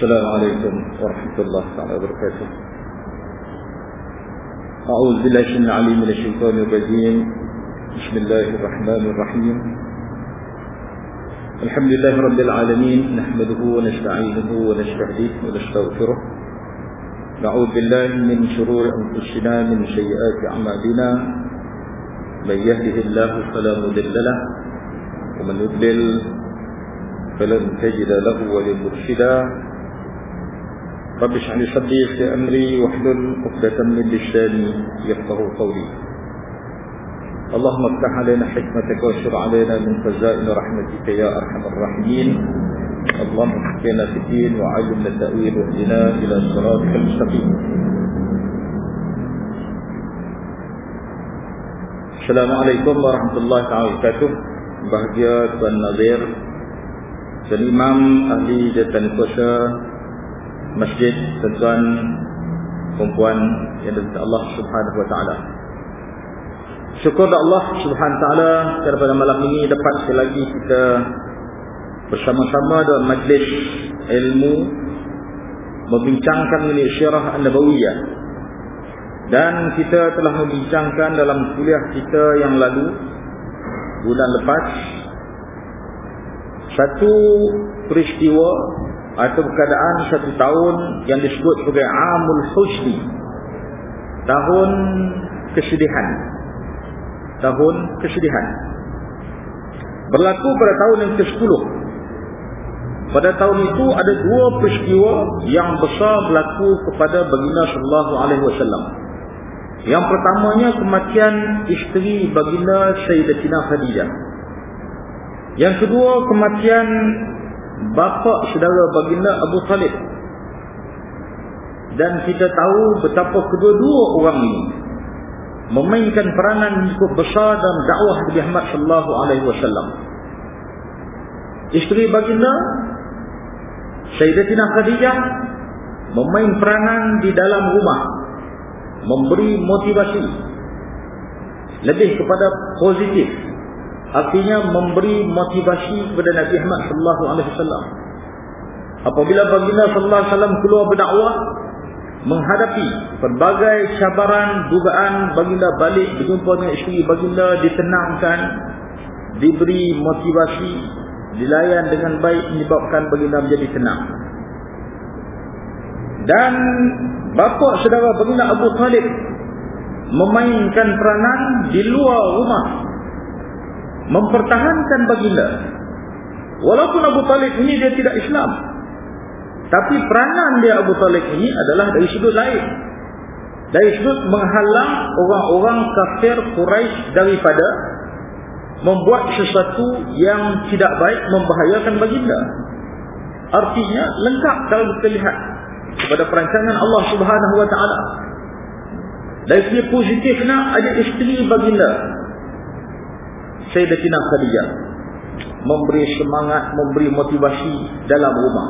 السلام عليكم ورحمة الله تعالى وبركاته. أعوذ بالله من العليم من الشيطان الرجيم. بسم الله الرحمن الرحيم. الحمد لله رب العالمين نحمده ونستعينه ونستهديه ونستغفره. نعوذ بالله من شرور أنفسنا من سيئات أعمالنا. من يهده الله فلا مضل له ومن يضلل فلن تجد له ولي مرشدا. رب اشرح لي صدري في أمري واحلل عقدة من لساني يفقه قولي. اللهم افتح علينا حكمتك واشر علينا من خزائن رحمتك يا أرحم الراحمين. اللهم فقهنا في الدين وعلمنا التاويل واهدنا إلى صراطك المستقيم. Assalamualaikum warahmatullahi wabarakatuh. Bahagia Tuan Nazir dan Imam Ahli Jatan Kuasa Masjid Tuan Perempuan yang dari Allah Subhanahu Wa Taala. Syukur Allah Subhanahu Wa Taala kerana malam ini dapat sekali lagi kita bersama-sama dalam majlis ilmu membincangkan mengenai syirah an-nabawiyah dan kita telah membincangkan dalam kuliah kita yang lalu bulan lepas satu peristiwa atau keadaan satu tahun yang disebut sebagai Amul Husni. Tahun kesedihan. Tahun kesedihan. Berlaku pada tahun yang ke-10 pada tahun itu ada dua peristiwa yang besar berlaku kepada baginda sallallahu alaihi wasallam. Yang pertamanya kematian isteri baginda Sayyidatina Khadijah. Yang kedua kematian bapa saudara baginda Abu Talib. Dan kita tahu betapa kedua-dua orang ini memainkan peranan cukup besar dalam dakwah Nabi Muhammad sallallahu alaihi wasallam. Isteri baginda Sayyidatina Khadijah memain peranan di dalam rumah memberi motivasi lebih kepada positif artinya memberi motivasi kepada Nabi Muhammad sallallahu alaihi wasallam. Apabila baginda sallallahu alaihi wasallam keluar berdakwah menghadapi pelbagai cabaran dugaan baginda balik berjumpa dengan isteri baginda ditenangkan diberi motivasi dilayan dengan baik menyebabkan baginda menjadi tenang. Dan bapa saudara baginda Abu Talib memainkan peranan di luar rumah mempertahankan baginda. Walaupun Abu Talib ini dia tidak Islam. Tapi peranan dia Abu Talib ini adalah dari sudut lain. Dari sudut menghalang orang-orang kafir Quraisy daripada membuat sesuatu yang tidak baik membahayakan baginda. Artinya lengkap kalau kita lihat kepada perancangan Allah Subhanahu wa taala. Dari segi positifnya ada isteri baginda Sayyidatina Khadijah memberi semangat, memberi motivasi dalam rumah.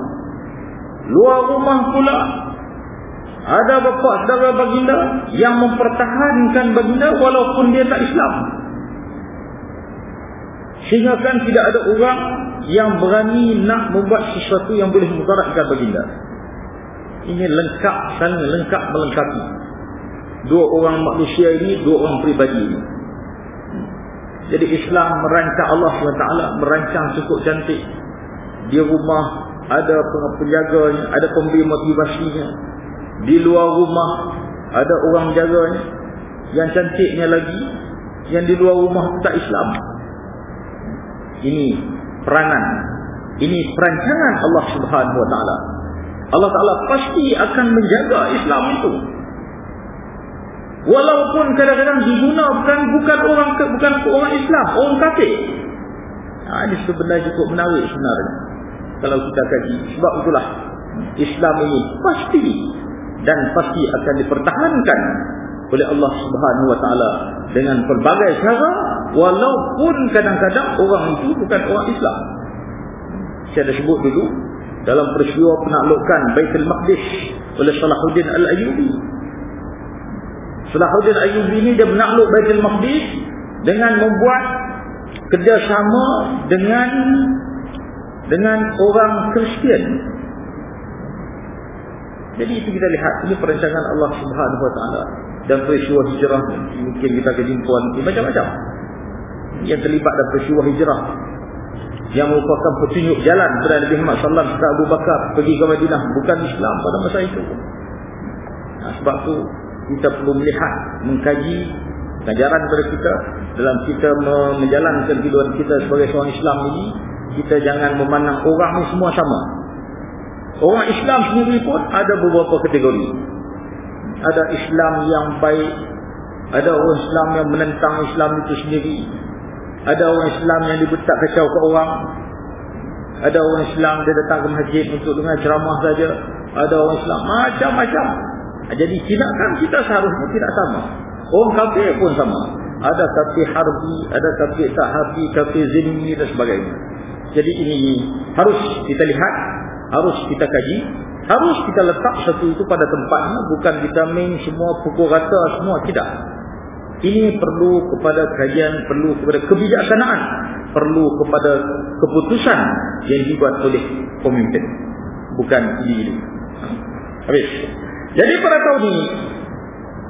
Luar rumah pula ada bapa saudara baginda yang mempertahankan baginda walaupun dia tak Islam. Sehingga kan tidak ada orang yang berani nak membuat sesuatu yang boleh mudaratkan baginda. Ini lengkap, saling lengkap melengkapi. Dua orang manusia ini, dua orang pribadi ini. Jadi Islam merancang Allah SWT merancang cukup cantik. Di rumah ada penjaganya, ada pemberi motivasinya. Di luar rumah ada orang menjaganya. Yang cantiknya lagi, yang di luar rumah tak Islam. Ini peranan. Ini perancangan Allah Taala. Allah Taala pasti akan menjaga Islam itu. Walaupun kadang-kadang digunakan bukan orang bukan orang Islam, orang kafir. Ha, ini sebenarnya cukup menarik sebenarnya. Kalau kita kaji. Sebab itulah Islam ini pasti dan pasti akan dipertahankan oleh Allah Subhanahu Wa Taala dengan pelbagai cara walaupun kadang-kadang orang itu bukan orang Islam. Saya dah sebut dulu dalam peristiwa penaklukan Baitul Maqdis oleh Salahuddin Al-Ayyubi Salahuddin Ayyubi ini dia menakluk Baitul Maqdis dengan membuat kerjasama dengan dengan orang Kristian. Jadi itu kita lihat ini perancangan Allah Subhanahu Wa Taala dan peristiwa hijrah mungkin kita akan jumpa nanti macam-macam yang terlibat dalam peristiwa hijrah yang merupakan petunjuk jalan kepada Nabi Muhammad sallallahu alaihi wasallam Abu Bakar pergi ke Madinah bukan Islam pada masa itu. Nah, sebab tu kita perlu melihat, mengkaji ajaran kepada kita dalam kita menjalankan kehidupan kita sebagai seorang Islam ini, kita jangan memandang orang ni semua sama. Orang Islam sendiri pun ada beberapa kategori. Ada Islam yang baik, ada orang Islam yang menentang Islam itu sendiri, ada orang Islam yang dibetak kacau ke orang. Ada orang Islam dia datang ke masjid untuk dengar ceramah saja. Ada orang Islam macam-macam. Jadi tindakan kita seharusnya tidak sama. Orang kafir pun sama. Ada kafir harbi, ada kafir tak harbi, kafir zimmi dan sebagainya. Jadi ini harus kita lihat, harus kita kaji, harus kita letak satu itu pada tempatnya. Bukan kita main semua pukul rata semua, tidak. Ini perlu kepada kajian, perlu kepada kebijaksanaan, perlu kepada keputusan yang dibuat oleh pemimpin. Bukan ini. Habis. Jadi pada tahun ini,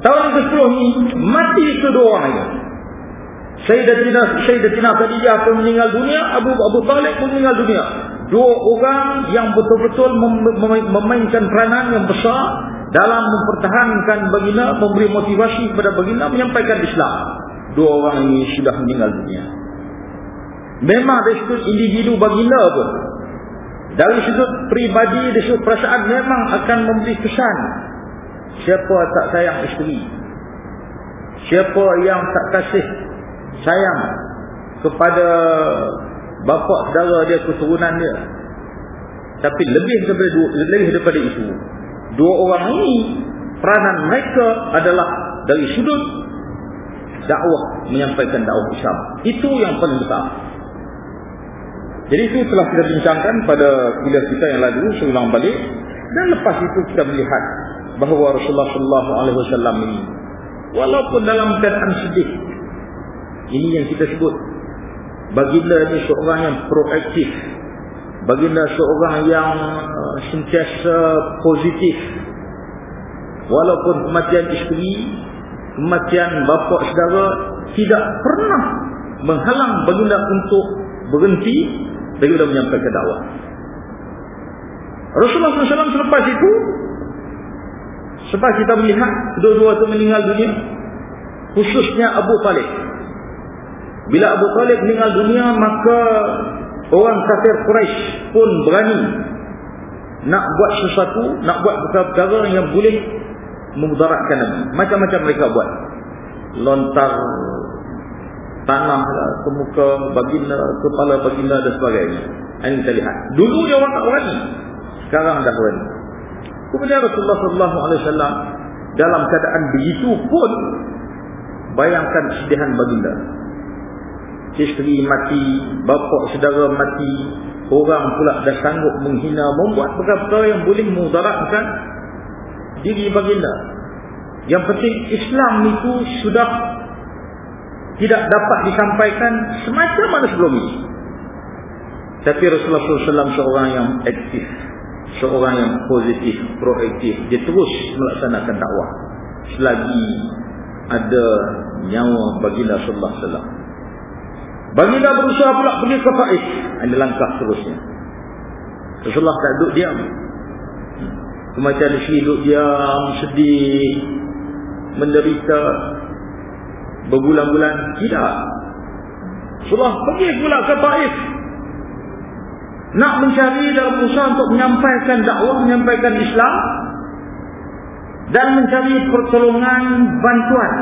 tahun ke-10 ini, mati kedua orang ini. Sayyidatina, Sayyidatina Khadijah pun meninggal dunia, Abu Abu Talib pun meninggal dunia. Dua orang yang betul-betul memainkan peranan yang besar dalam mempertahankan baginda memberi motivasi kepada baginda menyampaikan Islam dua orang ini sudah meninggal dunia memang dari sudut individu baginda pun dari sudut pribadi dari sudut perasaan memang akan memberi kesan siapa tak sayang isteri? Siapa yang tak kasih sayang kepada bapa saudara dia keturunan dia? Tapi lebih daripada lebih daripada itu dua orang ini peranan mereka adalah dari sudut dakwah menyampaikan dakwah Islam. Itu yang paling besar. Jadi itu telah kita bincangkan pada kuliah kita yang lalu seulang balik. Dan lepas itu kita melihat bahawa Rasulullah sallallahu alaihi wasallam ini walaupun dalam keadaan sedih ini yang kita sebut baginda ini seorang yang proaktif baginda seorang yang uh, sentiasa positif. Walaupun kematian isteri kematian bapa saudara tidak pernah menghalang baginda untuk berhenti baginda menyampaikan dakwah. Rasulullah SAW selepas itu sebab kita melihat dua-dua itu meninggal dunia khususnya Abu Talib bila Abu Talib meninggal dunia maka Orang kafir Quraisy pun berani nak buat sesuatu, nak buat perkara yang boleh memudaratkan Nabi. Macam-macam mereka buat. Lontar tanah lah, ke muka baginda, kepala baginda dan sebagainya. Ini kita lihat. Dulu dia orang tak berani. Sekarang dah berani. Kemudian Rasulullah SAW dalam keadaan begitu pun bayangkan kesedihan baginda isteri mati, bapa saudara mati, orang pula dah sanggup menghina, membuat perkara-perkara yang boleh mudaratkan diri baginda. Yang penting Islam itu sudah tidak dapat disampaikan semacam mana sebelum ini. Tapi Rasulullah SAW seorang yang aktif, seorang yang positif, proaktif, dia terus melaksanakan dakwah selagi ada nyawa baginda sallallahu alaihi wasallam. Baginda berusaha pula pergi ke Faiz. Ini langkah terusnya. Rasulullah tak duduk diam. Kematian isteri duduk diam, sedih, menderita, berbulan-bulan. Tidak. Rasulullah pergi pula ke Faiz. Nak mencari dalam usaha untuk menyampaikan dakwah, menyampaikan Islam. Dan mencari pertolongan bantuan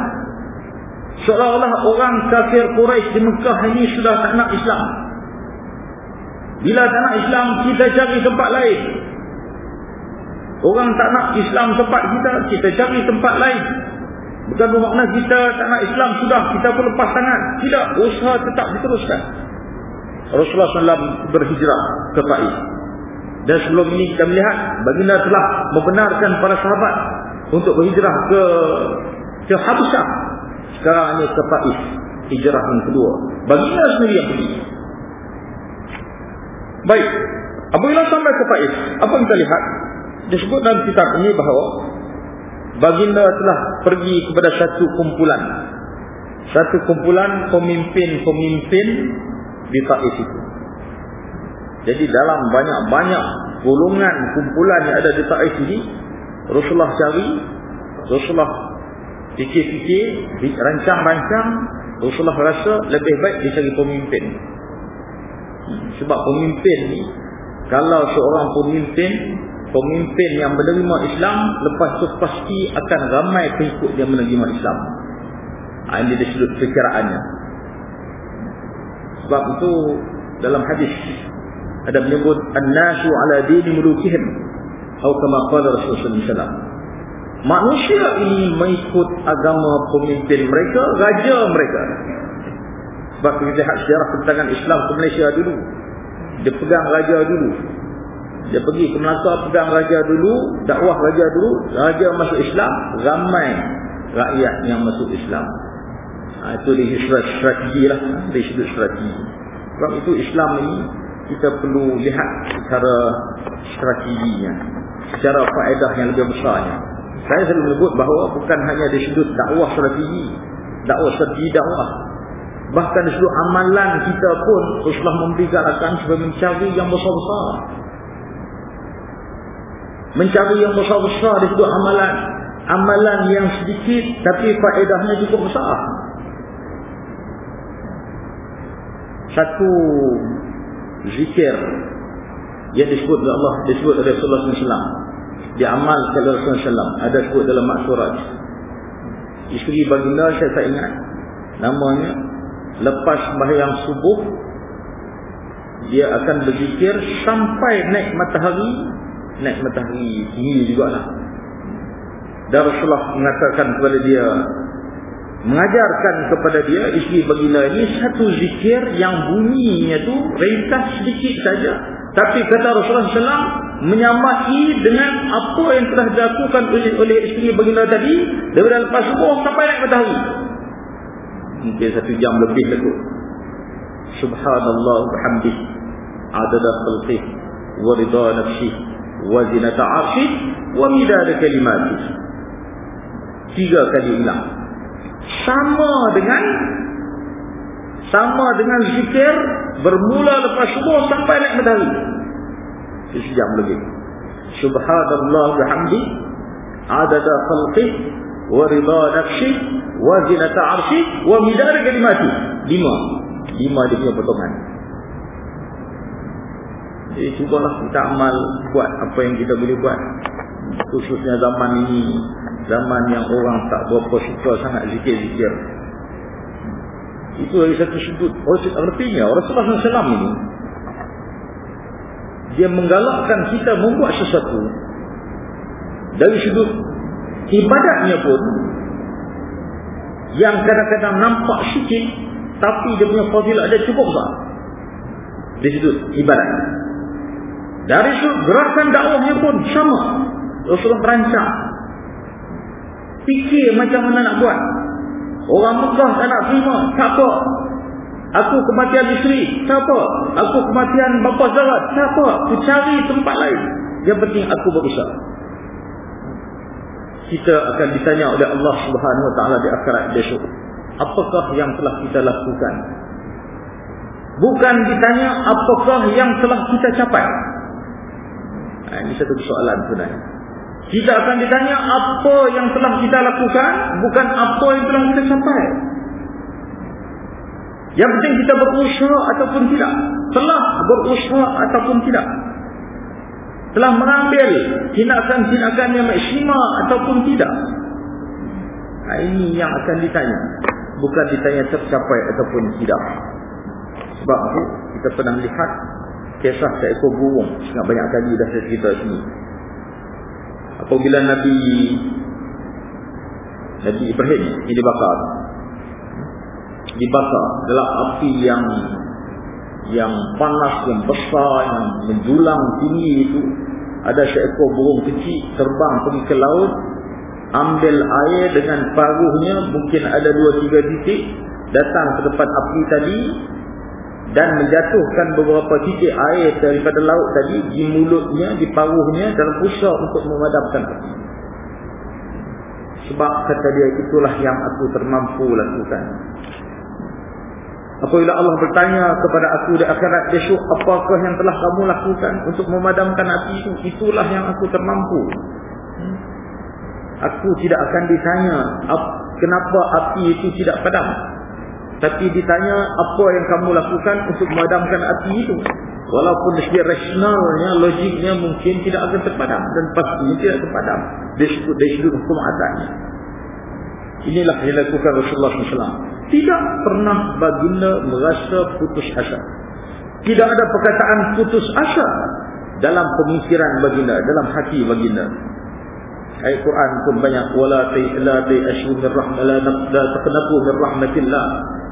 seolah-olah orang kafir Quraisy di Mekah ini sudah tak nak Islam. Bila tak nak Islam, kita cari tempat lain. Orang tak nak Islam tempat kita, kita cari tempat lain. Bukan bermakna kita tak nak Islam, sudah kita pun lepas tangan. Tidak, usaha tetap diteruskan. Rasulullah SAW berhijrah ke Faiz. Dan sebelum ini kita melihat, baginda telah membenarkan para sahabat untuk berhijrah ke ke Habsyah sekarang ini ke Faiz hijrah yang kedua. Baginda sendiri yang pergi. Baik apabila sampai ke Faiz apa kita lihat? Disebut dalam kitab ini bahawa baginda telah pergi kepada satu kumpulan. Satu kumpulan pemimpin-pemimpin di Taif itu. Jadi dalam banyak-banyak golongan kumpulan yang ada di Taif ini Rasulullah cari Rasulullah fikir-fikir rancang-rancang Rasulullah rasa lebih baik dia cari pemimpin. Sebab pemimpin ni kalau seorang pemimpin pemimpin yang menerima Islam lepas itu pasti akan ramai pengikut dia menerima Islam. Ha, ini disebut perkiraannya sebab itu dalam hadis ada menyebut an-nasu ala dini mulukihim atau kama qala Rasulullah SAW manusia ini mengikut agama pemimpin mereka raja mereka. Sebab kita lihat sejarah pertentangan Islam ke Malaysia dulu. Dia pegang raja dulu. Dia pergi ke Melaka pegang raja dulu dakwah raja dulu. Raja masuk Islam ramai rakyat yang masuk Islam ha, itu disebut strategi lah disebut strategi sebab itu Islam ini kita perlu lihat secara strateginya secara faedah yang lebih besarnya saya selalu menyebut bahawa bukan hanya disebut dakwah strategi dakwah strategi dakwah Bahkan di seluruh amalan kita pun Rasulullah memberi galakan supaya mencari yang besar-besar. Mencari yang besar-besar di seluruh amalan. Amalan yang sedikit tapi faedahnya cukup besar. Satu zikir yang disebut oleh Allah, disebut oleh Rasulullah SAW. Diamalkan oleh Rasulullah SAW. Ada sebut dalam maksurat. Isteri baginda saya tak ingat. Namanya lepas sembahyang subuh dia akan berzikir sampai naik matahari naik matahari tinggi juga lah dan Rasulullah mengatakan kepada dia mengajarkan kepada dia isteri baginda ini satu zikir yang bunyinya tu ringkas sedikit saja. Tapi kata Rasulullah SAW menyamai dengan apa yang telah dilakukan oleh, oleh isteri baginda tadi daripada lepas subuh sampai naik matahari. Mungkin satu jam lebih lagi subhanallah bihamdih adada khalqih wa ridha nafsih wa zinata arshih wa midada kalimatih tiga kali ulang sama dengan sama dengan zikir bermula lepas subuh sampai naik matahari. Sejam lebih. Subhanallah bihamdih adada khalqih wa ridha nafsih wa zinata arshi wa midar kalimati. Lima. Lima dia punya potongan. Jadi cubalah kita amal buat apa yang kita boleh buat. Khususnya zaman ini zaman yang orang tak berapa suka sangat zikir-zikir. Itu dari satu sudut. Artinya Rasulullah SAW ini dia menggalakkan kita membuat sesuatu. Dari sudut ibadatnya pun yang kadang-kadang nampak sikit tapi dia punya fadilah ada cukup besar. Di situ ibadat. Dari situ gerakan dakwahnya pun sama. Rasulullah terancang fikir macam mana nak buat orang Mekah tak nak terima tak apa aku kematian isteri tak apa aku kematian bapa zarat tak apa aku cari tempat lain yang penting aku berusaha kita akan ditanya oleh Allah Subhanahu Wa Taala di akhirat besok. Apakah yang telah kita lakukan? Bukan ditanya apakah yang telah kita capai. Ini satu soalan sebenarnya. Kita akan ditanya apa yang telah kita lakukan, bukan apa yang telah kita capai. Yang penting kita berusaha ataupun tidak. Telah berusaha ataupun tidak telah mengambil tindakan-tindakan yang maksima ataupun tidak. Ini yang akan ditanya. Bukan ditanya tercapai ataupun tidak. Sebab itu kita pernah lihat kisah seekor burung. Sangat banyak kali dah saya cerita sini. Apabila Nabi Nabi Ibrahim ini dibakar. Dibakar. Dalam api yang yang panas, yang besar, yang menjulang tinggi itu. Ada seekor burung kecil terbang pergi ke laut. Ambil air dengan paruhnya. Mungkin ada dua tiga titik. Datang ke tempat api tadi dan menjatuhkan beberapa titik air daripada laut tadi di mulutnya, di paruhnya dalam usaha untuk memadamkan api. Sebab kata dia itulah yang aku termampu lakukan. Apabila Allah bertanya kepada aku di akhirat besok apakah yang telah kamu lakukan untuk memadamkan api itu itulah yang aku termampu. Aku tidak akan ditanya kenapa api itu tidak padam. Tapi ditanya apa yang kamu lakukan untuk memadamkan api itu. Walaupun secara rasionalnya, logiknya mungkin tidak akan terpadam. Dan pastinya tidak terpadam. Dari sudut hukum atasnya. Inilah yang dilakukan Rasulullah SAW. Tidak pernah baginda merasa putus asa. Tidak ada perkataan putus asa dalam pemikiran baginda, dalam hati baginda. Ayat Quran pun banyak wala la ta'ashu min rahmatillah la taqnatu min rahmatillah.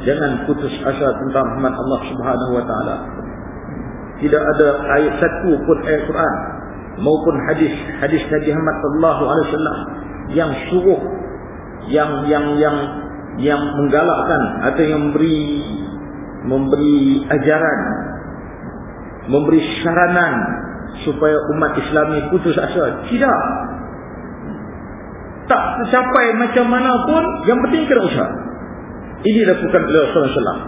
Jangan putus asa tentang rahmat Allah Subhanahu wa taala. Tidak ada ayat satu pun ayat Quran maupun hadis hadis Nabi Muhammad sallallahu alaihi wasallam yang suruh yang yang yang yang menggalakkan atau yang memberi memberi ajaran memberi saranan supaya umat Islam ini putus asa. Tidak tak tercapai macam mana pun yang penting kena usaha. Ini dilakukan oleh Rasulullah SAW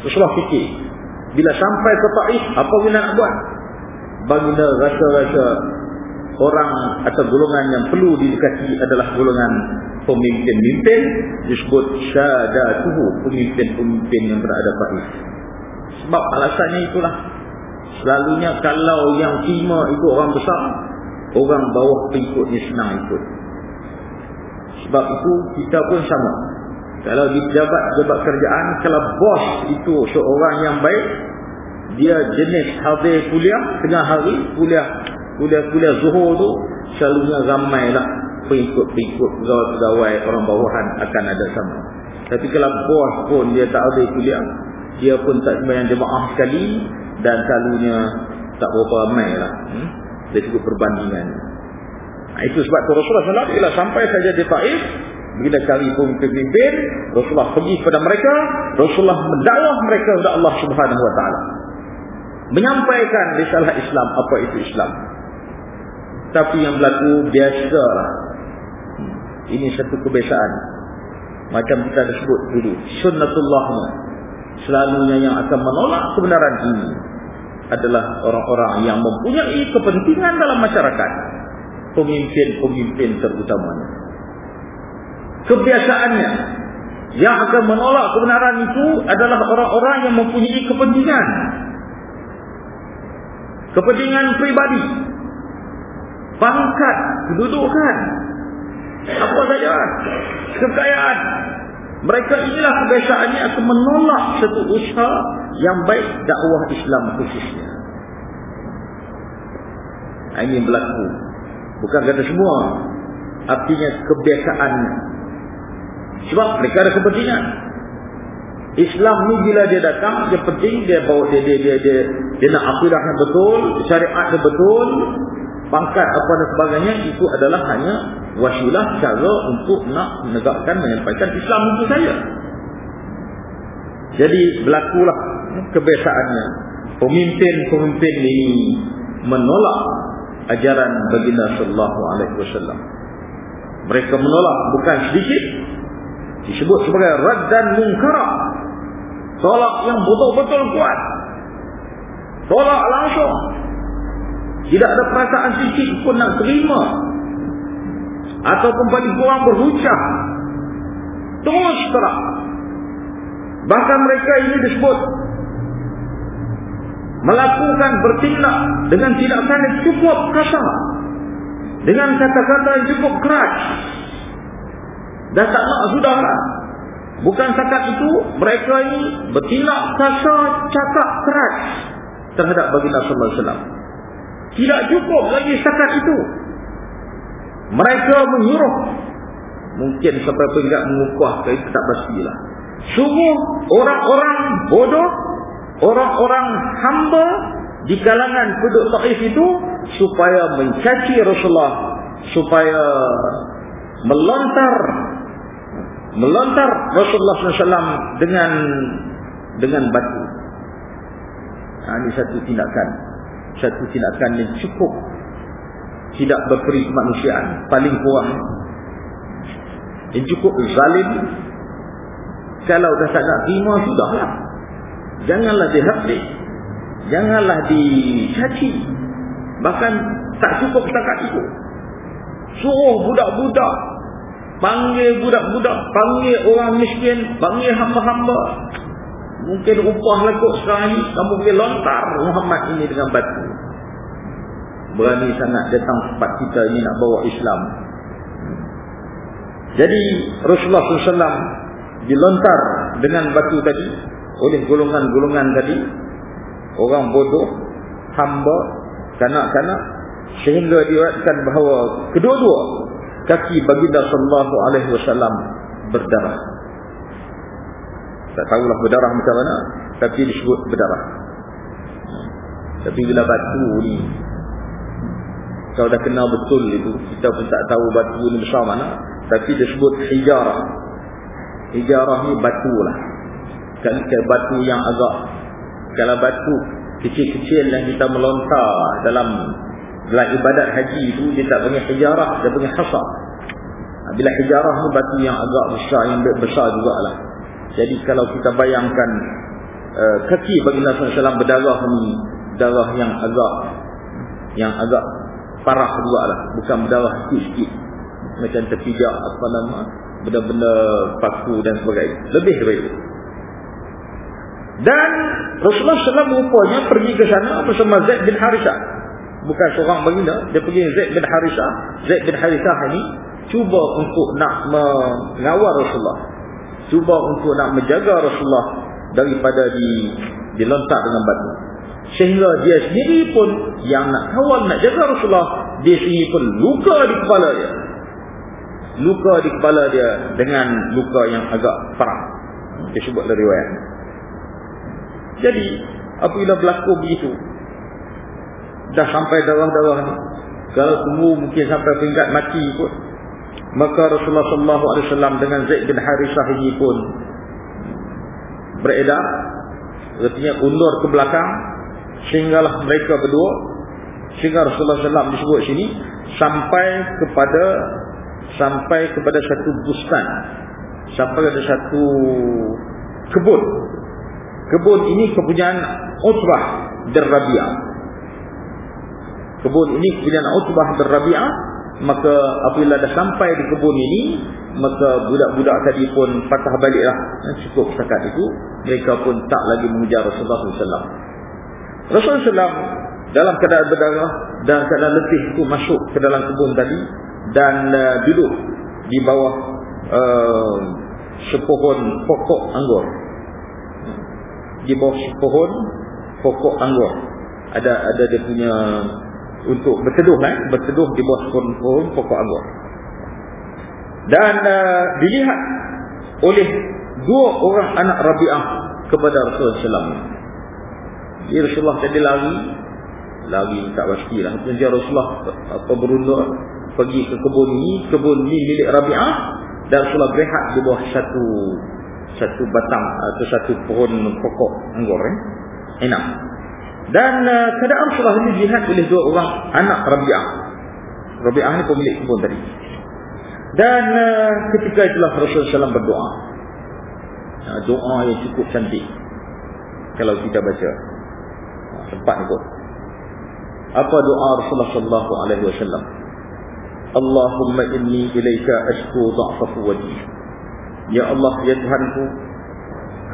Rasulullah fikir bila sampai ke Taif apa guna nak buat? Baginda rasa-rasa orang atau golongan yang perlu didekati adalah golongan pemimpin-pemimpin disebut syadatuhu pemimpin-pemimpin yang berada Taif. Sebab alasannya itulah. Selalunya kalau yang terima itu orang besar orang bawah pengikutnya senang ikut sebab itu kita pun sama. Kalau di jabat-jabat kerjaan kalau bos itu seorang yang baik dia jenis hadir kuliah tengah hari kuliah kuliah-kuliah zuhur tu selalunya ramailah pengikut-pengikut pegawai-pegawai orang bawahan akan ada sama. Tapi kalau bos pun dia tak ada kuliah dia pun tak sembahyang jemaah sekali dan selalunya tak berapa ramai lah hmm? dia cukup perbandingan nah, itu sebab tu Rasulullah SAW bila sampai saja di Taif bila cari pemimpin Rasulullah pergi kepada mereka Rasulullah mendakwah mereka kepada Allah Subhanahu wa taala. Menyampaikan risalah Islam apa itu Islam. Tapi yang berlaku biasalah. Ini satu kebiasaan. Macam kita dah sebut dulu sunnatullahnya selalunya yang akan menolak kebenaran ini adalah orang-orang yang mempunyai kepentingan dalam masyarakat pemimpin-pemimpin terutamanya. Kebiasaannya yang akan menolak kebenaran itu adalah orang-orang yang mempunyai kepentingan. Kepentingan pribadi pangkat kedudukan. Apa saja kekayaan. Mereka inilah kebiasaannya akan menolak satu usaha yang baik dakwah Islam khususnya. Ini berlaku bukan kata semua. Artinya kebiasaan. Sebab mereka ada kepentingan. Islam ni bila dia datang dia penting dia bawa dia dia dia dia, dia nak akidah yang betul syariat yang betul pangkat apa dan sebagainya itu adalah hanya wasilah cara untuk nak menegakkan menyampaikan Islam itu saja jadi berlakulah kebiasaannya. Pemimpin-pemimpin ini menolak ajaran baginda sallallahu alaihi wasallam. Mereka menolak bukan sedikit disebut sebagai raddan munkara. Tolak yang betul-betul kuat. Tolak langsung. Tidak ada perasaan sedikit pun nak terima. Ataupun paling kurang berhujah. Terus terang. Bahkan mereka ini disebut melakukan bertindak dengan tindakan yang cukup kasar dengan kata-kata yang cukup keras Dah tak nak sudah lah. Bukan sakat itu, mereka ini bertindak kasar, cakap keras terhadap baginda sallallahu alaihi wasallam. Tidak cukup lagi sakat itu. Mereka menyuruh mungkin sampai mengukah ke itu tak pastilah. Sungguh orang-orang bodoh, orang-orang hamba di kalangan penduduk Taif itu supaya mencaci Rasulullah, supaya melontar melontar Rasulullah SAW dengan dengan batu. ha, ini satu tindakan satu tindakan yang cukup tidak berperi kemanusiaan paling kurang. Yang cukup zalim. Kalau dah tak nak terima sudahlah janganlah dihapis janganlah dicaci. Bahkan tak cukup setakat itu. Suruh budak-budak. Panggil budak-budak. Panggil orang miskin. Panggil hamba-hamba. Mungkin upah lekuk sekarang ini. Kamu boleh lontar Muhammad ini dengan batu. Berani sangat datang tempat kita ini nak bawa Islam. Jadi Rasulullah SAW dilontar dengan batu tadi oleh golongan-golongan tadi orang bodoh hamba kanak-kanak sehingga diriwayatkan bahawa kedua-dua kaki baginda sallallahu alaihi wasallam berdarah. Tak tahulah berdarah macam mana tapi disebut berdarah. Tapi bila batu ni kau dah kenal betul itu kita pun tak tahu batu ni besar mana tapi disebut hijarah. Hijarah ni batu lah kan batu yang agak kalau batu kecil-kecil yang kita melontar dalam dalam ibadat haji itu dia tak panggil hijarah dia panggil hasar. Bila hijarah ni batu yang agak besar yang besar jugalah. Jadi kalau kita bayangkan uh, kaki bagi Nabi SAW berdarah ni darah yang agak yang agak parah jugalah. Bukan berdarah sikit-sikit. Macam terpijak apa nama benda-benda paku dan sebagainya. Lebih daripada itu dan Rasulullah SAW rupanya pergi ke sana bersama Zaid bin Harithah bukan seorang baginda dia pergi Zaid bin Harithah Zaid bin Harithah ini cuba untuk nak mengawal Rasulullah. Cuba untuk nak menjaga Rasulullah daripada di dilontak dengan batu. Sehingga dia sendiri pun yang nak kawal nak jaga Rasulullah dia sendiri pun luka di kepala dia. Luka di kepala dia dengan luka yang agak parah. Dia sebut dari riwayat jadi apabila berlaku begitu dah sampai darah-darah ni kalau tunggu mungkin sampai peringkat mati pun maka Rasulullah sallallahu alaihi wasallam dengan Zaid bin Harithah ini pun beredar artinya undur ke belakang sehinggalah mereka berdua sehingga Rasulullah sallallahu disebut sini sampai kepada sampai kepada satu bustan sampai kepada satu kebun kebun ini kepunyaan Utbah dan Rabi'ah. Kebun ini kepunyaan Utbah dan Rabi'ah maka apabila dah sampai di kebun ini maka budak-budak tadi pun patah baliklah. Cukup setakat itu mereka pun tak lagi mengejar Rasulullah SAW Rasulullah SAW dalam keadaan berdarah dan keadaan letih itu masuk ke dalam kebun tadi dan uh, duduk di bawah uh, sepohon pokok anggur di bawah sepohon pokok anggur ada ada dia punya untuk berteduh kan berteduh di bawah pohon pokok anggur dan uh, dilihat oleh dua orang anak Rabi'ah kepada Rasulullah SAW ya Rasulullah tadi lari. Lari tak pastilah. Dia Rasulullah apa berundur pergi ke kebun ini kebun ini milik Rabi'ah. Dan Rasulullah berehat di bawah satu satu batang atau satu pohon pokok anggur eh? enak dan uh, keadaan Rasulullah ini dilihat oleh dua orang anak Rabi'ah. Rabi'ah ini pemilik kebun tadi. Dan uh, ketika itulah Rasulullah SAW berdoa. Uh, doa yang cukup cantik. Kalau kita baca. Uh, sempat ni pun. Apa doa Rasulullah SAW? Allahumma inni ilaika ashku da'fa quwwati. Ya Allah ya Tuhanku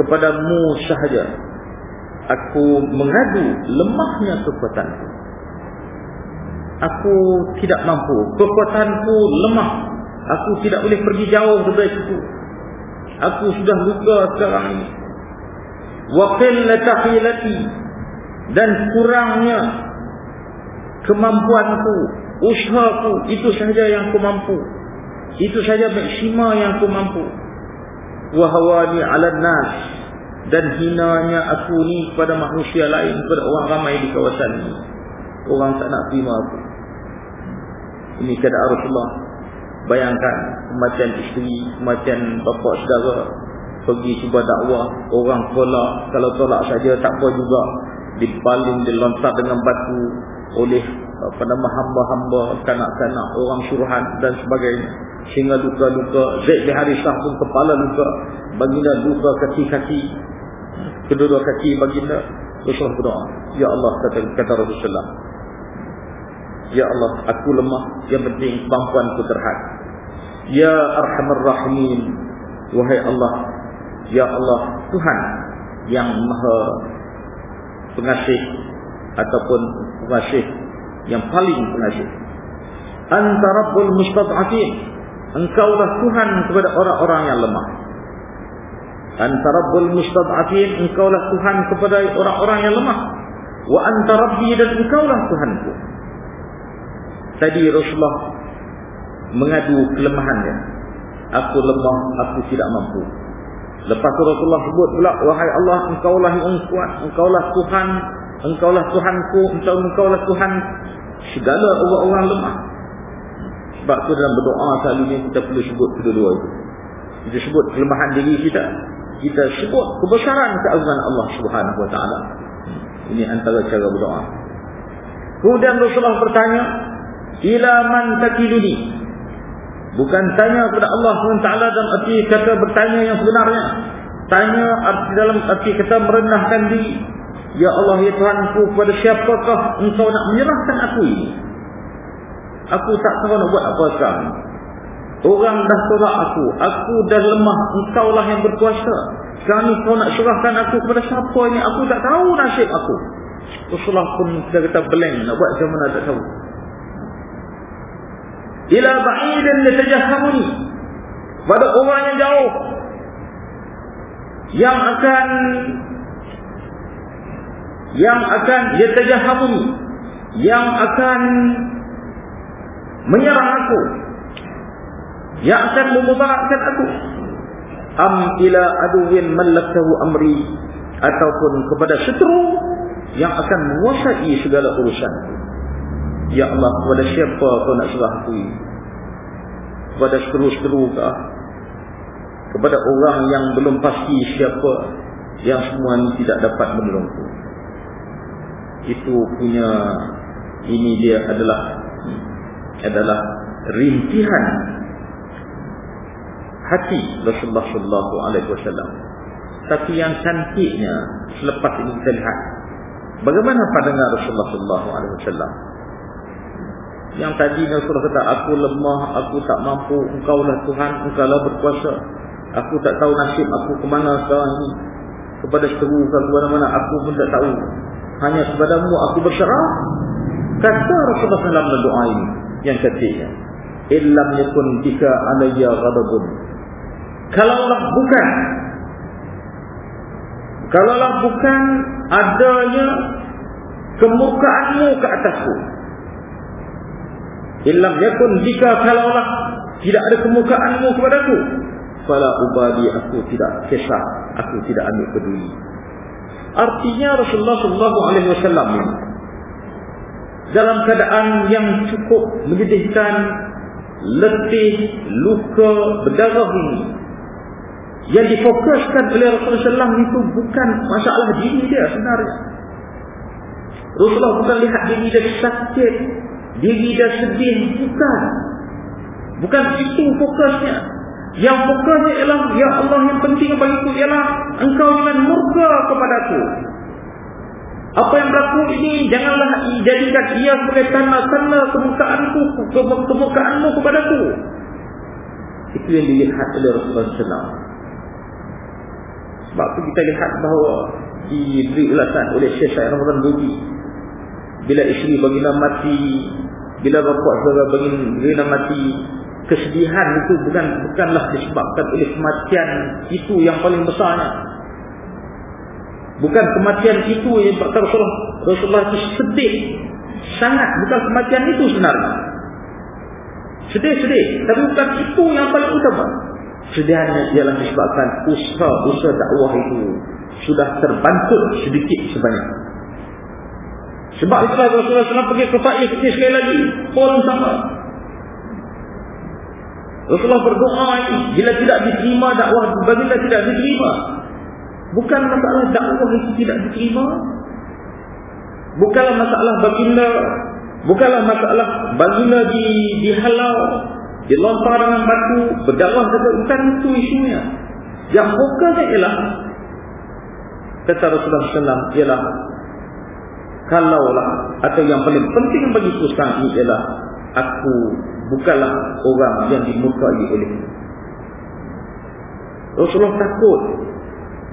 kepadamu sahaja aku mengadu lemahnya kekuatanku. Aku tidak mampu. Kekuatanku lemah. Aku tidak boleh pergi jauh dari situ. Aku sudah luka sekarang ini. Waqil latahilati. Dan kurangnya kemampuanku. Usahaku. Itu sahaja yang aku mampu. Itu sahaja maksima yang aku mampu. Wahawani ala nas. Dan hinanya aku ni kepada manusia lain kepada orang ramai di kawasan ini orang tak nak terima aku. Ini kata Rasulullah. Bayangkan kematian isteri kematian bapa saudara pergi cuba dakwah orang tolak. Kalau tolak saja tak apa juga. Dipaling dilontar dengan batu oleh apa nama hamba-hamba kanak-kanak orang suruhan dan sebagainya. Sehingga luka-luka Zaid bin Harithah pun kepala luka baginda luka kaki-kaki kedua-dua kaki baginda Rasulullah berdoa. Ya Allah kata, kata Rasulullah Ya Allah aku lemah yang penting kemampuanku terhad. Ya Arhamar Rahimin Wahai Allah Ya Allah Tuhan yang maha pengasih ataupun pengasih yang paling pengasih anta rabbul mustad'afin. Engkaulah tuhan kepada orang-orang yang lemah. Anta rabbul mustad'afin. Engkaulah tuhan kepada orang-orang yang lemah. Wa anta rabbi dan engkaulah tuhanku. Tadi Rasulullah mengadu kelemahannya. Aku lemah aku tidak mampu. Lepas Rasulullah sebut pula wahai Allah engkaulah yang kuat, engkaulah Tuhan, engkaulah Tuhanku, engkau engkaulah Tuhan segala orang-orang lemah. Sebab tu dalam berdoa selalu ni kita perlu sebut kedua-dua itu. Kita sebut kelemahan diri kita, kita sebut kebesaran keagungan Allah Subhanahu wa taala. Ini antara cara berdoa. Kemudian Rasulullah bertanya, "Ila man takiluni?" Bukan tanya kepada Allah SWT dalam arti kata bertanya yang sebenarnya. Tanya arti dalam arti kata merendahkan diri. Ya Allah ya Tuhanku kepada siapakah engkau nak menyerahkan aku ini. Aku tak tahu nak buat apa sekarang. Orang dah tolak aku. Aku dah lemah. Engkau lah yang berkuasa. Sekarang ni kau nak serahkan aku kepada siapa ini. Aku tak tahu nasib aku. Rasulullah pun kita kata blank. Nak buat macam mana tak tahu ila ba'idin litajahhamuni pada orang yang jauh yang akan yang akan yatajahhamuni yang akan menyerang aku yang akan memudaratkan aku. Am ila aduwin mallakahu amri ataupun kepada seteru yang akan menguasai segala urusanku Ya Allah kepada siapa kau nak serah aku? Kepada seteru-seteru kah? Kepada orang yang belum pasti siapa Yang semua ini tidak dapat menolongku Itu punya Ini dia adalah Adalah rintihan Hati Rasulullah Sallallahu Alaihi Wasallam Tapi yang cantiknya Selepas ini kita lihat Bagaimana pandangan Rasulullah Sallallahu Alaihi Wasallam yang tadi Rasulullah kata aku lemah, aku tak mampu, engkau lah Tuhan, engkau lah berkuasa. Aku tak tahu nasib aku ke mana sekarang ini. Kepada seteru ke mana-mana aku pun tak tahu. Hanya kepadamu aku berserah. Kata Rasulullah dalam doa ini yang ketiga. Illam yakun bika alayya ghadabun. Kalaulah bukan Kalaulah bukan adanya kemurkaanmu ke atasku illam yakun jika kalaulah tidak ada kemukaanmu kepadaku fala ubadi aku tidak kisah aku tidak ambil peduli artinya Rasulullah sallallahu alaihi wasallam dalam keadaan yang cukup menyedihkan letih luka berdarah ini. Yang difokuskan oleh Rasulullah SAW itu bukan masalah diri dia sebenarnya. Rasulullah bukan lihat diri dia sakit diri dah sedih bukan. Bukan itu fokusnya yang fokusnya ialah ya Allah yang penting bagiku ialah engkau jangan murka kepadaku. Apa yang berlaku ini janganlah jadikan ia sebagai tanda-tanda kemukaanku kemukaanmu kepadaku. Itu yang dilihat oleh Rasulullah SAW sebab itu kita lihat bahawa diberi ulasan oleh Syekh Syed Ramadan Budi bila isteri baginda mati bila bapa saudara baginda mati kesedihan itu bukan bukanlah disebabkan oleh kematian itu yang paling besarnya. Bukan kematian itu yang Rasulullah Rasulullah itu sedih. Sangat bukan kematian itu sebenarnya. Sedih-sedih tapi bukan itu yang paling utama. Sedihannya ialah disebabkan usaha-usaha dakwah itu sudah terbantut sedikit sebanyak. Sebab itulah Rasulullah SAW pergi ke kecil sekali lagi. Pun sama. Rasulullah berdoa ini. Bila tidak diterima dakwah. Baginda tidak diterima. Bukan masalah dakwah itu tidak diterima. bukanlah masalah baginda bukanlah masalah baginda di dihalau dilontar dengan batu berdakwah kata bukan itu isunya yang bukannya ialah kata Rasulullah SAW ialah kalaulah atau yang paling penting bagi ini ialah aku bukanlah orang yang dimurkai oleh Rasulullah takut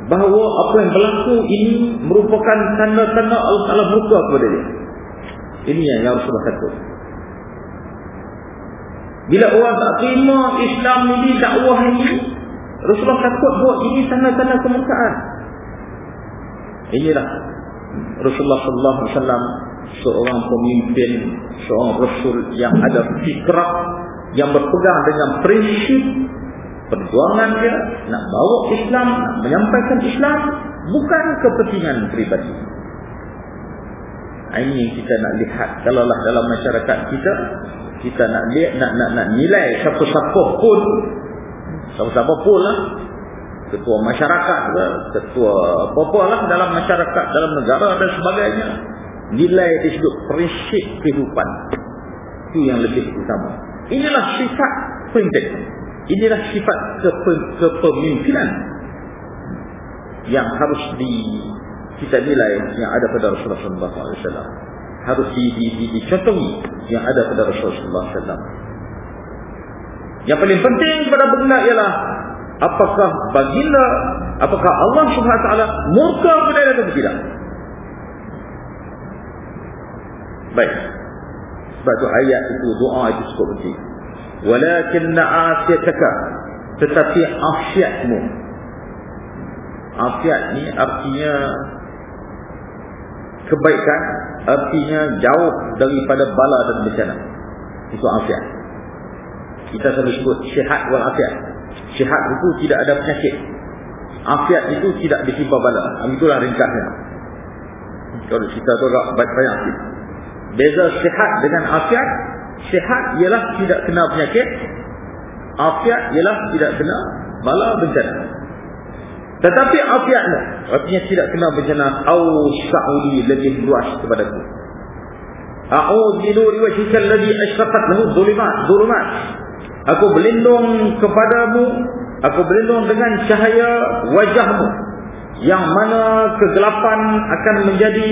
bahawa apa yang berlaku ini merupakan tanda-tanda Allah Taala murka kepada dia. Ini yang Rasulullah takut. Bila orang tak terima Islam ini dakwah ini, Rasulullah takut bahawa ini tanda-tanda kemurkaan. Inilah Rasulullah sallallahu alaihi wasallam seorang pemimpin, seorang rasul yang ada fikrah yang berpegang dengan prinsip perjuangan dia nak bawa Islam, nak menyampaikan Islam bukan kepentingan pribadi. Ini kita nak lihat. Kalaulah dalam masyarakat kita kita nak lihat nak nak nak nilai siapa-siapa pun. Siapa-siapa pun lah. Ketua masyarakat ke, ketua apa-apa lah dalam masyarakat, dalam negara dan sebagainya nilai disebut prinsip kehidupan. Itu yang lebih utama. Inilah sifat penting inilah sifat kepemimpinan. Yang harus di kita nilai yang ada pada Rasulullah SAW harus di, di, di, yang ada pada Rasulullah SAW yang paling penting pada benda ialah apakah baginda apakah Allah Subhanahu taala murka kepada atau tidak baik. Sebab tu ayat itu doa itu cukup penting. Walakin na'asiyataka tetapi afiatmu. Afiat ni artinya kebaikan artinya jauh daripada bala dan bencana. Itu afiat. Kita selalu sebut sihat wal afiat. Sihat itu tidak ada penyakit. Afiat itu tidak ditimpa bala. Itulah ringkasnya. Kalau kita tu agak banyak beza sihat dengan afiat. Sihat ialah tidak kena penyakit. Afiat ialah tidak kena bala bencana. Tetapi afiatnya artinya tidak kena bencana au sa'uli lebih luas kepada aku a'udhu nuri wajhika alladhi ashraqat lahu dhulumat dhulumat. Aku berlindung kepadamu aku berlindung dengan cahaya wajahmu yang mana kegelapan akan menjadi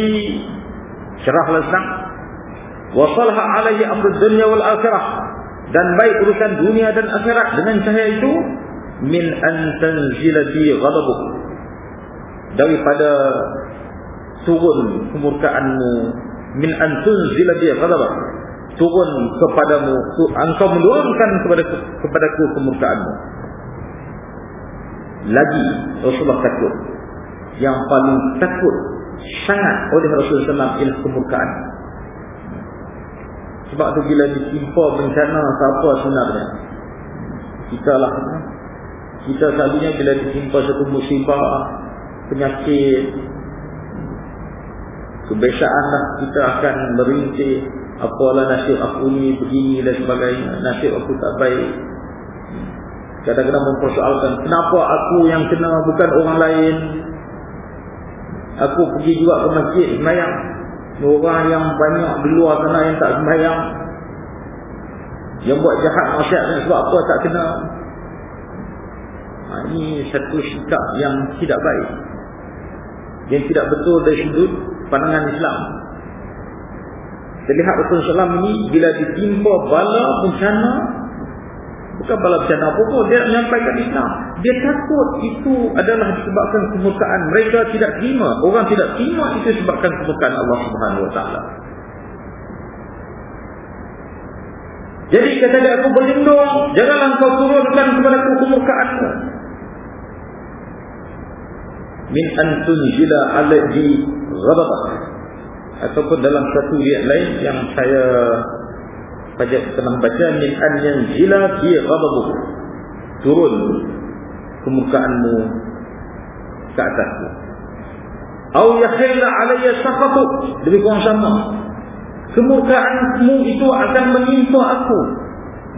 cerah lesang wa salaha alaihi amru dunya wal akhirah. Dan baik urusan dunia dan akhirat dengan cahaya itu min an tanzila bi ghadabuk daripada turun kemurkaanmu min an tunzila bi ghadabuk turun kepadamu engkau menurunkan kepada kepadaku kemurkaanmu. Lagi Rasulullah takut. Yang paling takut sangat oleh Rasulullah SAW ialah kemurkaan sebab tu bila ditimpa bencana siapa sebenarnya? Kita lah. Kita selalunya bila ditimpa satu musibah penyakit kebiasaan lah kita akan merintih apalah nasib aku ni begini dan sebagainya. Nasib aku tak baik. Kadang-kadang mempersoalkan kenapa aku yang kena bukan orang lain? Aku pergi juga ke masjid semayang orang yang banyak di luar sana yang tak sembahyang. Yang buat jahat masyarakat sebab apa tak kena? Ha, ini satu sikap yang tidak baik. Yang tidak betul dari sudut pandangan Islam. Terlihat Rasulullah SAW ini bila ditimpa bala bencana bukan bala bencana apa pun dia menyampaikan Islam. Dia takut itu adalah disebabkan kemurkaan mereka tidak terima. Orang tidak terima itu disebabkan kemurkaan Allah Subhanahu Taala. Jadi dia aku berlindung. Janganlah kau turunkan kepada aku kemurkaanmu min antun jila alladhi ghadabah. Ataupun dalam satu ayat lain yang saya pada pernah baca min an yanzila bi ghadabuh. Turun kemurkaanmu ke atasku. Au yakhilla alayya sakhatu lebih kurang sama. Kemurkaanmu itu akan menimpa aku.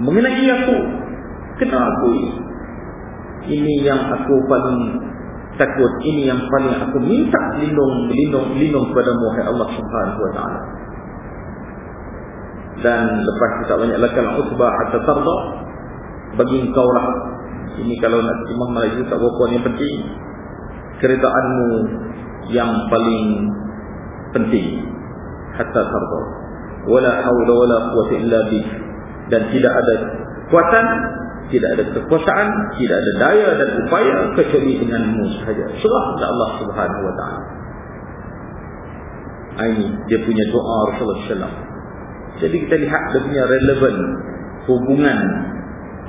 Mengenai aku. Kena aku ini ini yang aku paling takut. Ini yang paling aku minta lindung lindung lindung kepada Muhammad Allah Subhanahu wa taala dan lepas kita banyak lakal utbah hatta tarda bagi engkau lah ini kalau nak terima Melayu tak berapa yang penting. Keredaanmu yang paling penting. Hatta tarda. Wala haula wala quwwata illa billah. Dan tidak ada kekuatan tidak ada kekuasaan tidak ada daya dan upaya kecuali denganmu sahaja. Kepada Allah Subhanahu wa taala. Ini dia punya doa Rasulullah sallallahu jadi kita lihat dia punya relevan hubungan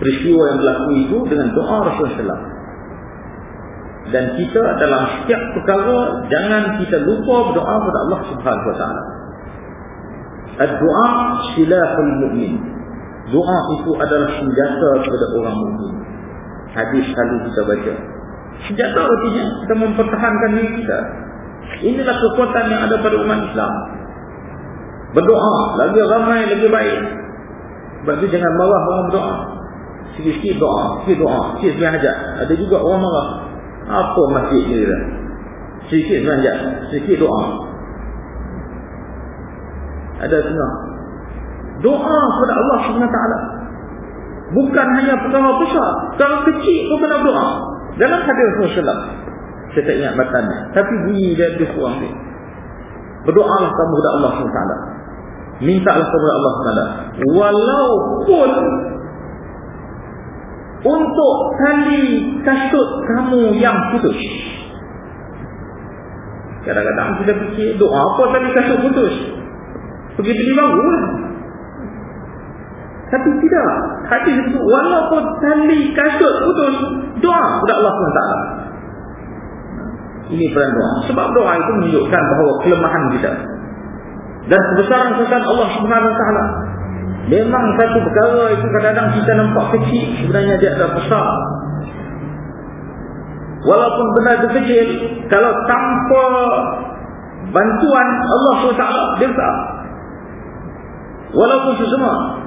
peristiwa yang berlaku itu dengan doa Rasulullah dan kita dalam setiap perkara jangan kita lupa berdoa kepada Allah Subhanahu taala Doa silahul mu'min Doa itu adalah senjata kepada orang mukmin. Hadis selalu kita baca. Senjata artinya kita mempertahankan diri kita. Inilah kekuatan yang ada pada umat Islam. Berdoa. Lagi ramai, lagi baik. Sebab itu jangan marah orang berdoa. Sikit-sikit doa. Sikit doa. Sikit hajat. Ada juga orang marah. Apa masjid ni dia? Sikit hajat. Sikit doa. Ada tengah doa kepada Allah SWT bukan hanya perkara besar perkara kecil pun kena doa dalam hadis Rasulullah saya tak ingat batannya tapi bunyi dia lebih kurang dia berdoalah kamu kepada Allah SWT mintalah kepada Allah SWT walaupun untuk tali kasut kamu yang putus kadang-kadang kita fikir doa apa tali kasut putus pergi beli baru tapi tidak. Hadis itu walaupun tali kasut putus, doa kepada Allah SWT. Ini peran doa. Sebab doa itu menunjukkan bahawa kelemahan kita. Dan kebesaran Allah SWT. Memang satu perkara itu kadang-kadang kita nampak kecil. Sebenarnya dia ada besar. Walaupun benda itu kecil. Kalau tanpa bantuan Allah SWT, dia besar. Walaupun sesemua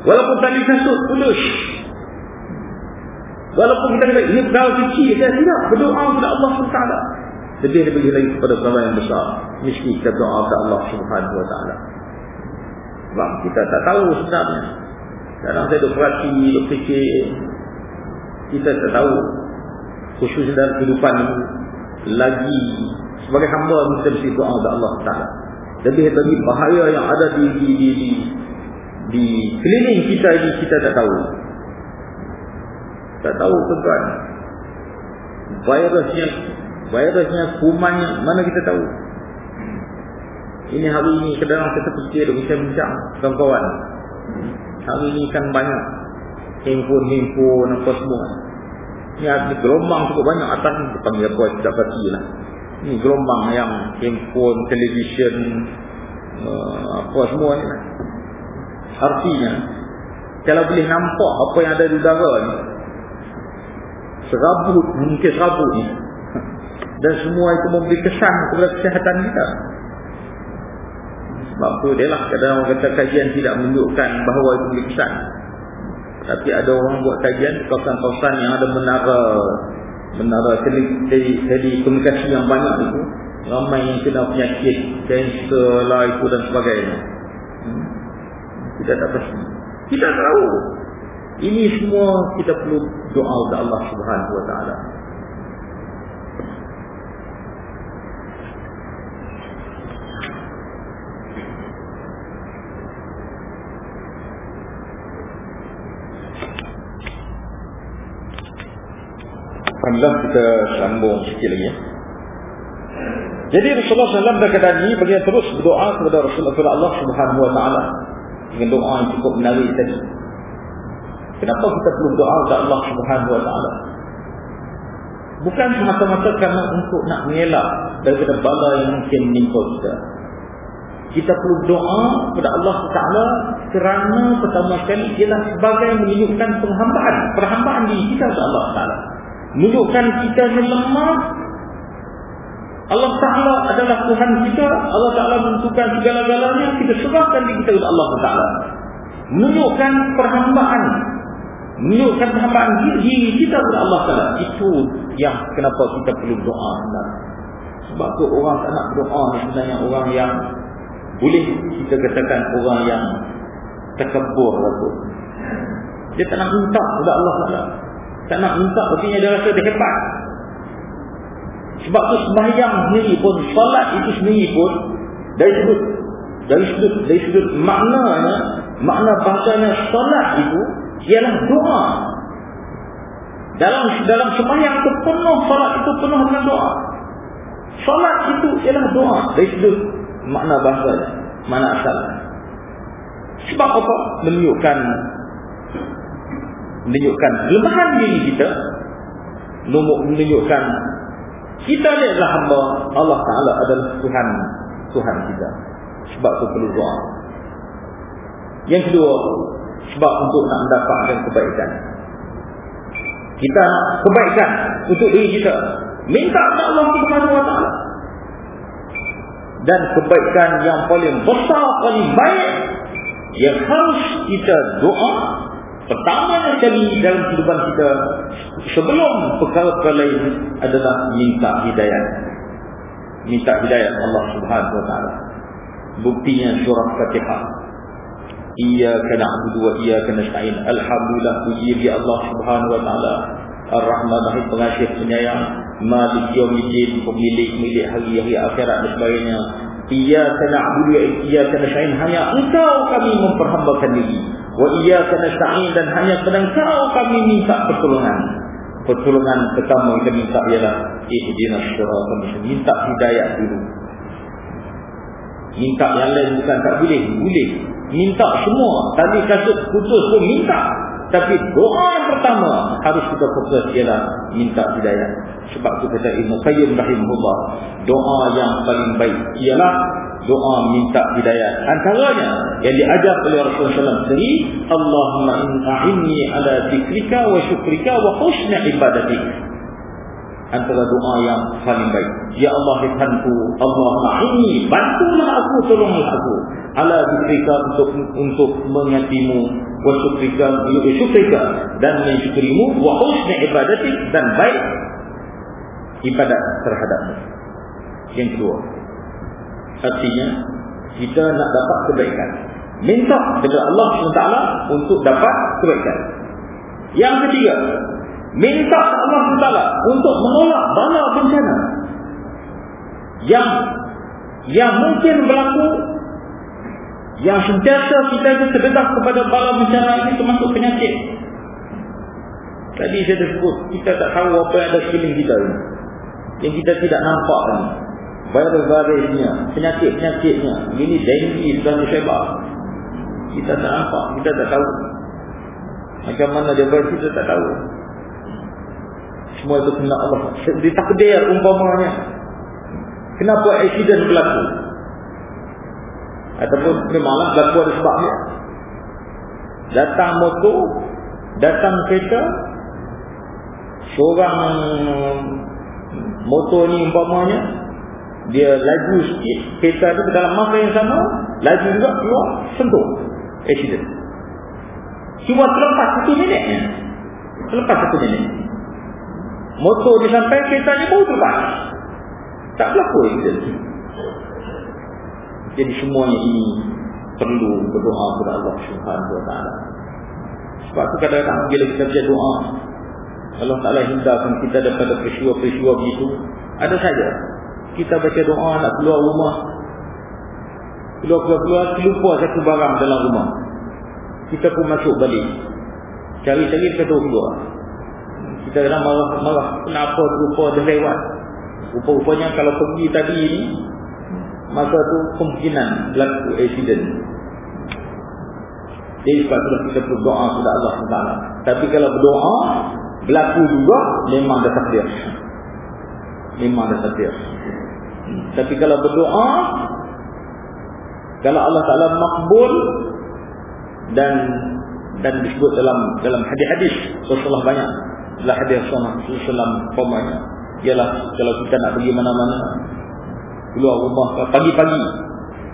Walaupun tali kasut putus. Walaupun kita kata ini perkara kecil. Dia tidak. Berdoa kepada Allah SWT. Lebih lebih lagi kepada perkara yang besar. Mesti kita doa kepada Allah Subhanahu Wa Taala. Sebab kita tak tahu sebenarnya. Kadang saya duk perhati, duk fikir. Kita tak tahu. Khususnya dalam kehidupan ini. Lagi. Sebagai hamba kita mesti doa kepada Allah Taala. Lebih lagi bahaya yang ada di, di, di, di di keliling kita ini kita tak tahu. Tak tahu tuan. Virusnya, virusnya, kumannya, mana kita tahu. Ini hari ini kadang kita fikir kita bincang kawan-kawan. Hari ini kan banyak handphone-handphone apa semua. Ini ada gelombang cukup banyak atas ni panggil apa tidak pasti lah. Ini gelombang yang handphone, television, uh, apa semua ni lah. Artinya Kalau boleh nampak apa yang ada di udara ni Serabut Mungkin serabut ni Dan semua itu memberi kesan kepada kesihatan kita Sebab tu dia lah Kadang orang kata kajian tidak menunjukkan bahawa itu memberi kesan Tapi ada orang buat kajian Kawasan-kawasan yang ada menara Menara telekomunikasi yang banyak itu Ramai yang kena penyakit Kanser lah itu dan sebagainya kita tak pasti. Kita tahu. Ini semua kita perlu doa kepada Allah Subhanahu wa taala. Alhamdulillah kita sambung sikit lagi ya. Jadi Rasulullah SAW berkata ini bagi terus berdoa kepada Rasulullah Allah Subhanahu Wa Taala dengan doa yang cukup menarik tadi. Kenapa kita perlu doa kepada Allah Subhanahu Wa Taala? Bukan semata-mata kerana untuk nak mengelak daripada bala yang mungkin menimpa kita. Kita perlu doa kepada Allah Taala kerana pertama sekali ialah sebagai menunjukkan penghambaan, perhambaan diri kita kepada Allah Taala. Menunjukkan kita yang lemah Allah Ta'ala adalah Tuhan kita Allah Ta'ala menentukan segala-galanya Kita serahkan diri kita kepada Allah Ta'ala Menunjukkan perhambaan Menunjukkan perhambaan diri kita kepada Allah Ta'ala Itu yang kenapa kita perlu doa. Sebab tu orang tak nak doa ni sebenarnya orang yang boleh kita katakan orang yang terkebur. Dia tak nak minta kepada Allah Taala. Tak nak minta artinya dia rasa dia hebat. Sebab tu sembahyang sendiri pun solat itu sendiri pun dari sudut dari sudut dari sudut maknanya makna bahasanya solat itu ialah doa. Dalam dalam sembahyang itu penuh solat itu penuh dengan doa. Solat itu ialah doa dari sudut makna bahasanya, mana asalnya. Sebab apa? Menunjukkan menunjukkan kelemahan diri kita menunjukkan kita ni adalah hamba Allah Ta'ala adalah Tuhan Tuhan kita. Sebab itu perlu doa. Yang kedua sebab untuk nak mendapatkan kebaikan. Kita kebaikan untuk diri kita. Minta kepada Allah Wa Ta'ala. Dan kebaikan yang paling besar paling baik yang harus kita doa pertama sekali dalam kehidupan kita sebelum perkara-perkara lain adalah minta hidayah minta hidayah Allah subhanahu wa ta'ala. Buktinya surah fatihah Iyaka na'budu wa iyaka nasta'in. Alhamdulillah puji dia Allah subhanahu wa ta'ala. Ar-Rahman Rahim pengasih penyayang. Malik Yawmiddin pemilik milik hari-hari akhirat dan sebagainya. Iyaka na'budu wa iyaka nasta'in. Hanya engkau kami memperhambakan diri wa iyyaka nasta'in dan hanya kepada engkau kami minta pertolongan. Pertolongan pertama kita minta ialah ihdinas siratal mustaqim minta hidayah dulu. Minta yang lain bukan tak boleh boleh. Minta semua. Tadi kasut putus pun minta. Tapi doa pertama harus kita fokus ialah minta hidayah. Sebab tu kata Ibn Qayyim rahimahullah doa yang paling baik ialah doa minta hidayah. Antaranya yang diajar oleh Rasulullah sendiri Allahumma inni ala zikrika wa syukrika wa husna ibadatik. Antara doa yang paling baik. Ya Allah Tuhanku Allahumma inni bantulah aku tolonglah aku. Ala zikrika untuk untuk mengasimu wa syukrika wa syukrika. Dan mensyukurimu. Wa husna ibadatik. Dan baik ibadat terhadapmu. Yang kedua Artinya kita nak dapat kebaikan. Minta kepada Allah SWT untuk dapat kebaikan. Yang ketiga, minta Allah SWT untuk menolak bala bencana. Yang yang mungkin berlaku yang sentiasa kita terdedah kepada bala bencana ini termasuk penyakit. Tadi saya dah sebut, kita tak tahu apa yang ada sekeliling kita ini. Yang kita tidak nampak ini virus-virusnya, penyakit-penyakitnya. Ini denggi sudah tersebar. Kita tak nampak, kita tak tahu. Macam mana dia virus kita tak tahu. Semua itu kena Allah. Ditakdir umpamanya. Kenapa accident berlaku? Ataupun memanglah berlaku ada sebabnya. Datang motor, datang kereta, seorang motor ni umpamanya dia laju sikit kereta tu dalam masa yang sama laju juga keluar sentuh. Accident. Cuma terlepas satu minit. Terlepas satu minit. Motor dia sampai kereta dia baru terlepas. Tak berlaku accident. Jadi semuanya ini perlu berdoa kepada Allah subhanahu wa ta'ala. Sebab tu kadang-kadang bila kita baca doa Allah Ta'ala hindarkan kita daripada peristiwa-peristiwa begitu ada saja kita baca doa nak keluar rumah. Keluar-keluar terlupa satu barang dalam rumah. Kita pun masuk balik. Cari-cari kita keluar. Kita kadang marah-marah kenapa terlupa dah lewat. Rupa-rupanya kalau pergi tadi ni maka tu kemungkinan berlaku accident. Jadi sebab itulah kita berdoa kepada Allah SWT tapi kalau berdoa berlaku juga memang dah takdir. Memang dah takdir tapi kalau berdoa kalau Allah Taala makbul dan dan disebut dalam dalam hadis-hadis Rasulullah banyak dalam hadis sallallahu alaihi ialah kalau kita nak pergi mana-mana keluar rumah pagi-pagi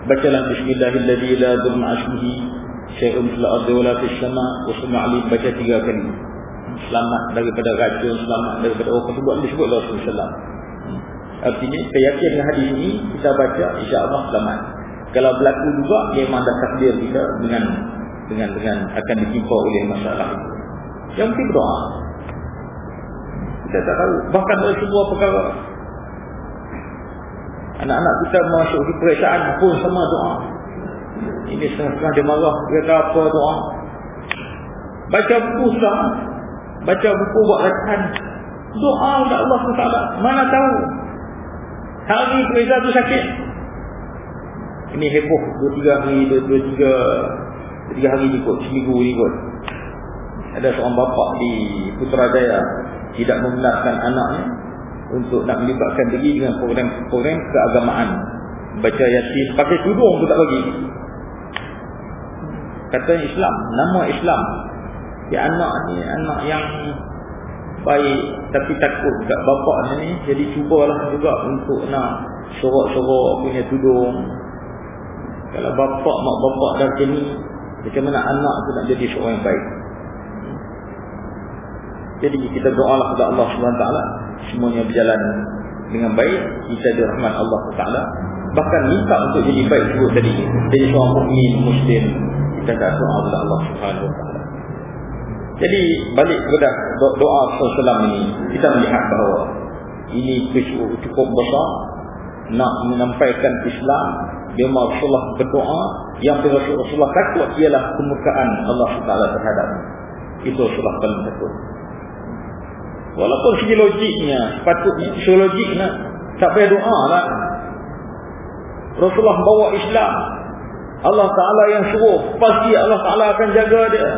bacalah bismillahirrahmanirrahim la dzurna asmihi syai'un fil ardi wala fis sama wa baca tiga kali selamat daripada racun selamat daripada orang tersebut disebut Rasulullah. Artinya kita yakin dengan hadis ini kita baca insya-Allah selamat. Kalau berlaku juga memang dah takdir kita dengan dengan dengan akan ditimpa oleh masalah. Yang doa kita tak tahu. Bahkan dari sebuah perkara. Anak-anak kita masuk di periksaan pun sama doa. Ini setengah-setengah dia marah dia kata apa doa. Baca buku sudah baca buku buat latihan. Doa Allah SWT mana tahu hari periksaan tu sakit. Ini heboh. Dua tiga hari dua, dua tiga dua tiga hari ni kot. Seminggu ni kot. Ada seorang bapa di Putrajaya tidak membenarkan anaknya untuk nak melibatkan diri dengan program-program keagamaan. Baca yasin. Pakai tudung pun tak bagi. Kata Islam nama Islam. Ya anak ni anak yang baik. Tapi takut kat bapa ni jadi cubalah juga untuk nak sorok-sorok punya tudung. Kalau bapa mak bapa dah macam ni macam mana anak tu nak jadi seorang yang baik? Jadi kita doalah kepada Allah SWT semuanya berjalan dengan baik. Kita dirahmat Allah SWT bahkan minta untuk jadi baik sebut tadi. Jadi seorang mukmin muslim kita dah doa kepada Allah SWT jadi balik kepada doa Rasulullah ini kita melihat bahawa ini cukup besar nak menyampaikan Islam memang Rasulullah berdoa yang Rasulullah takut ialah kemurkaan Allah SWT terhadap itu Rasulullah paling takut. Walaupun segi logiknya sepatutnya psikologiknya tak payah doa lah. Rasulullah bawa Islam. Allah Ta'ala yang suruh pasti Allah Ta'ala akan jaga dia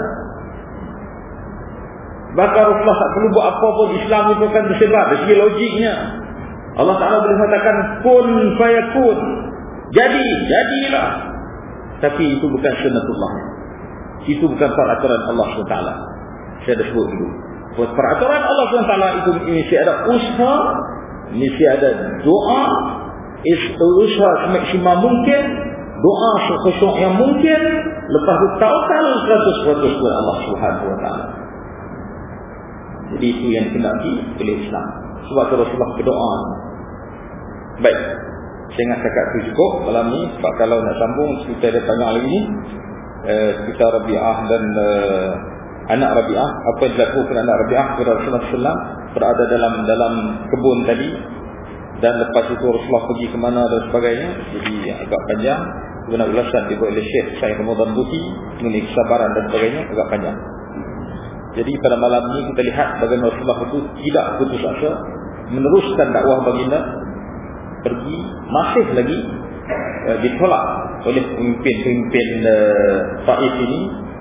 bahkan Rasulullah tak perlu buat apa pun Islam itu akan tersebar dari segi logiknya Allah Ta'ala boleh mengatakan kun fayakun jadi, jadilah. Tapi itu bukan sunnatullah. Itu bukan peraturan Allah SWT. Saya dah sebut dulu. Peraturan Allah SWT itu mesti ada usaha, mesti ada doa, usaha semaksimal mungkin, doa sesuatu yang mungkin, lepas itu tawakal 100% kepada Allah SWT. Jadi itu yang dikenali oleh Islam. Sebab itu Rasulullah berdoa. Baik. Saya ingat cakap tu cukup malam ni sebab kalau nak sambung kita ada tanya lagi ni eh, Rabi'ah dan eh, anak Rabi'ah apa yang dilakukan anak Rabi'ah kepada Rasulullah SAW berada dalam dalam kebun tadi dan lepas itu Rasulullah pergi ke mana dan sebagainya jadi agak panjang sebenarnya ulasan dibuat oleh Syekh Syekh Ramadan Buti mengenai kesabaran dan sebagainya agak panjang jadi pada malam ni kita lihat bagaimana Rasulullah itu tidak putus asa meneruskan dakwah baginda pergi masih lagi uh, ditolak oleh pemimpin-pemimpin uh, ini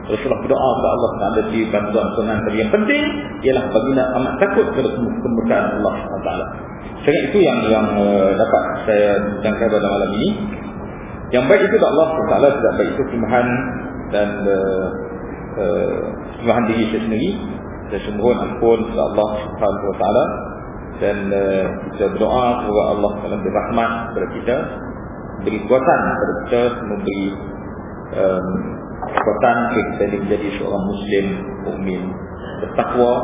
Rasulullah berdoa kepada Allah Taala di bantuan Tuhan tapi yang penting ialah baginda amat takut kepada kemurkaan Allah Taala. Sebab itu yang yang uh, dapat saya jangka pada malam ini. Yang baik itu Allah Taala tidak baik itu kemahan dan uh, uh, diri saya sendiri. Saya semohon ampun kepada Allah Subhanahu Wa Taala dan uh, kita berdoa semoga Allah dalam berrahmat kepada kita beri kuatan kepada kita memberi um, kekuatan kita menjadi seorang muslim mukmin bertakwa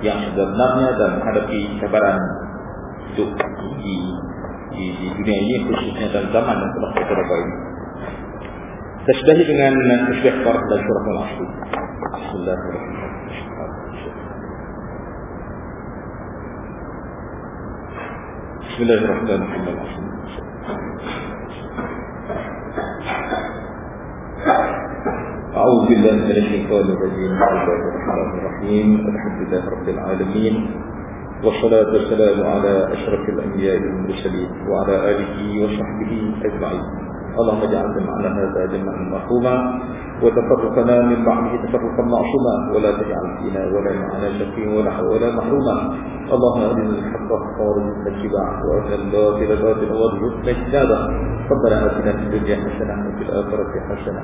yang sebenarnya dan menghadapi cabaran hidup di, di, di dunia ini khususnya dalam zaman yang telah kita dapat ini sudahi dengan istighfar dan surah al-asli Bismillahirrahmanirrahim بسم الله الرحمن الرحيم. أعوذ بالله من الشيطان الرجيم. بسم الله الرحمن الرحيم. الحمد لله رب العالمين. والصلاة والسلام على أشرف الأنبياء والمرسلين وعلى آله وصحبه أجمعين. اللهم اجعل جمعنا هذا جمعا مرحوما وتفرقنا من بعده تفرقا معصوما ولا تجعل فينا ولا معنا شقيا ولا ولا محروما. اللهم أرنا الحق حقا وارزقنا اتباعه وأرنا الباطل باطلا وارزقنا اجتنابه. ربنا آتنا في الدنيا حسنة وفي الآخرة حسنة.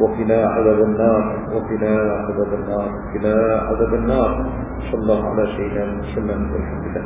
وقنا عذاب النار وقنا عذاب النار وقنا عذاب النار. صلى الله على سيدنا محمد والحمد لله